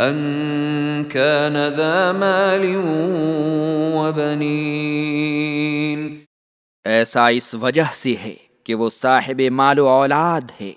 ان كان ذا مال وبنين۔ ایسا اس وجہ سے ہے کہ وہ صاحب مال و اولاد ہے۔